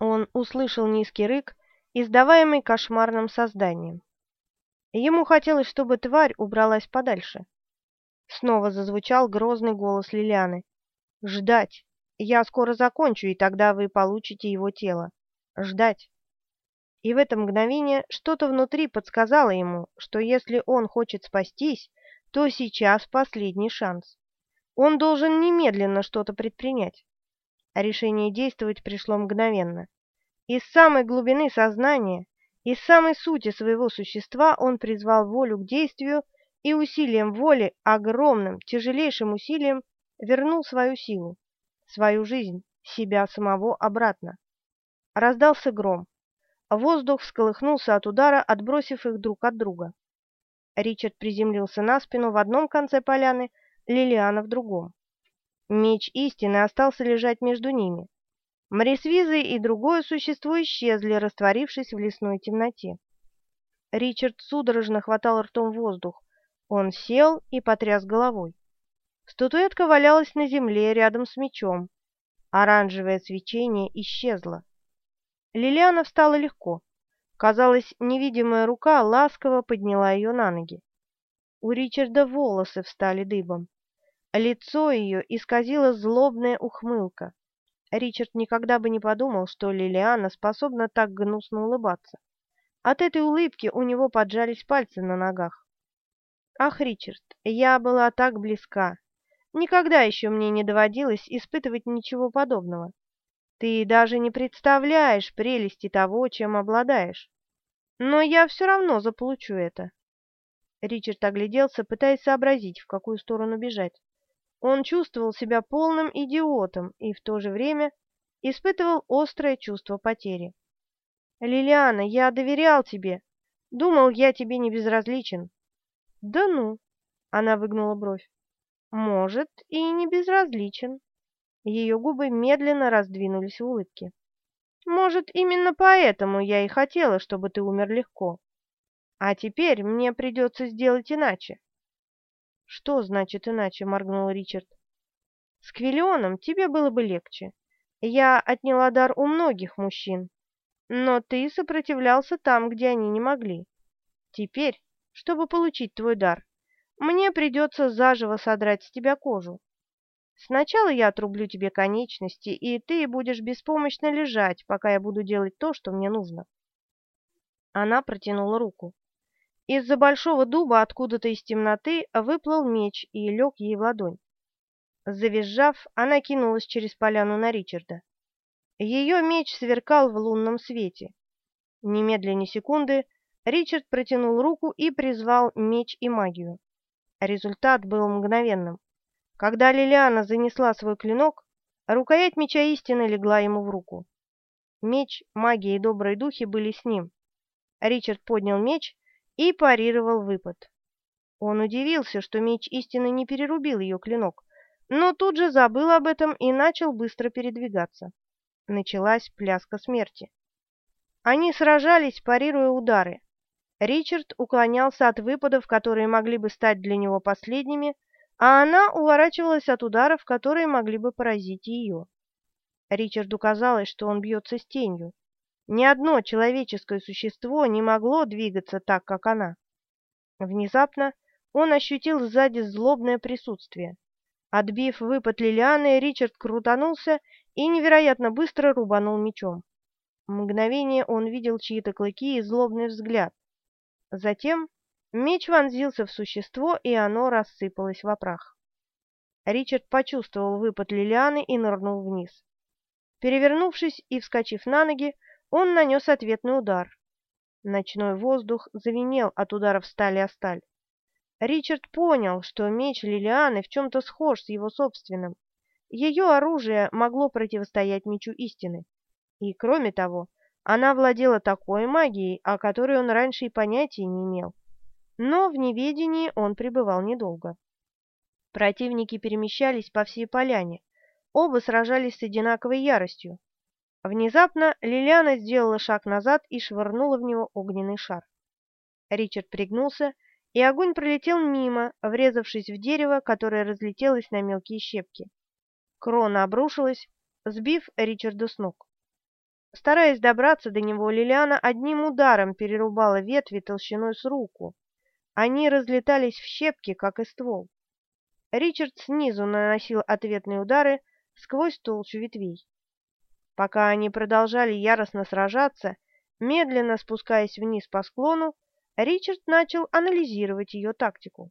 Он услышал низкий рык, издаваемый кошмарным созданием. Ему хотелось, чтобы тварь убралась подальше. Снова зазвучал грозный голос Лилианы. «Ждать! Я скоро закончу, и тогда вы получите его тело. Ждать!» И в это мгновение что-то внутри подсказало ему, что если он хочет спастись, то сейчас последний шанс. Он должен немедленно что-то предпринять. Решение действовать пришло мгновенно. Из самой глубины сознания, из самой сути своего существа он призвал волю к действию и усилием воли, огромным, тяжелейшим усилием, вернул свою силу, свою жизнь, себя самого обратно. Раздался гром. Воздух всколыхнулся от удара, отбросив их друг от друга. Ричард приземлился на спину в одном конце поляны, Лилиана в другом. Меч истины остался лежать между ними. Морисвизы и другое существо исчезли, растворившись в лесной темноте. Ричард судорожно хватал ртом воздух. Он сел и потряс головой. Статуэтка валялась на земле рядом с мечом. Оранжевое свечение исчезло. Лилиана встала легко. Казалось, невидимая рука ласково подняла ее на ноги. У Ричарда волосы встали дыбом. Лицо ее исказило злобная ухмылка. Ричард никогда бы не подумал, что Лилиана способна так гнусно улыбаться. От этой улыбки у него поджались пальцы на ногах. «Ах, Ричард, я была так близка. Никогда еще мне не доводилось испытывать ничего подобного. Ты даже не представляешь прелести того, чем обладаешь. Но я все равно заполучу это». Ричард огляделся, пытаясь сообразить, в какую сторону бежать. Он чувствовал себя полным идиотом и в то же время испытывал острое чувство потери. «Лилиана, я доверял тебе. Думал, я тебе не безразличен». «Да ну!» — она выгнула бровь. «Может, и не безразличен». Ее губы медленно раздвинулись в улыбке. «Может, именно поэтому я и хотела, чтобы ты умер легко. А теперь мне придется сделать иначе. «Что значит иначе?» — моргнул Ричард. «С Квиллионом тебе было бы легче. Я отняла дар у многих мужчин, но ты сопротивлялся там, где они не могли. Теперь, чтобы получить твой дар, мне придется заживо содрать с тебя кожу. Сначала я отрублю тебе конечности, и ты будешь беспомощно лежать, пока я буду делать то, что мне нужно». Она протянула руку. Из-за большого дуба откуда-то из темноты выплыл меч и лег ей в ладонь. Завизжав, она кинулась через поляну на Ричарда. Ее меч сверкал в лунном свете. Немедленно секунды Ричард протянул руку и призвал меч и магию. Результат был мгновенным. Когда Лилиана занесла свой клинок, рукоять меча истины легла ему в руку. Меч, магия и добрые духи были с ним. Ричард поднял меч и парировал выпад. Он удивился, что меч истины не перерубил ее клинок, но тут же забыл об этом и начал быстро передвигаться. Началась пляска смерти. Они сражались, парируя удары. Ричард уклонялся от выпадов, которые могли бы стать для него последними, а она уворачивалась от ударов, которые могли бы поразить ее. Ричарду казалось, что он бьется с тенью. Ни одно человеческое существо не могло двигаться так, как она. Внезапно он ощутил сзади злобное присутствие. Отбив выпад Лилианы, Ричард крутанулся и невероятно быстро рубанул мечом. Мгновение он видел чьи-то клыки и злобный взгляд. Затем меч вонзился в существо, и оно рассыпалось в прах. Ричард почувствовал выпад Лилианы и нырнул вниз. Перевернувшись и вскочив на ноги, он нанес ответный удар. Ночной воздух завинел от ударов стали о сталь. Ричард понял, что меч Лилианы в чем-то схож с его собственным. Ее оружие могло противостоять мечу истины. И, кроме того, она владела такой магией, о которой он раньше и понятия не имел. Но в неведении он пребывал недолго. Противники перемещались по всей поляне. Оба сражались с одинаковой яростью. Внезапно Лилиана сделала шаг назад и швырнула в него огненный шар. Ричард пригнулся, и огонь пролетел мимо, врезавшись в дерево, которое разлетелось на мелкие щепки. Крона обрушилась, сбив Ричарда с ног. Стараясь добраться до него, Лилиана одним ударом перерубала ветви толщиной с руку. Они разлетались в щепки, как и ствол. Ричард снизу наносил ответные удары сквозь толщу ветвей. Пока они продолжали яростно сражаться, медленно спускаясь вниз по склону, Ричард начал анализировать ее тактику.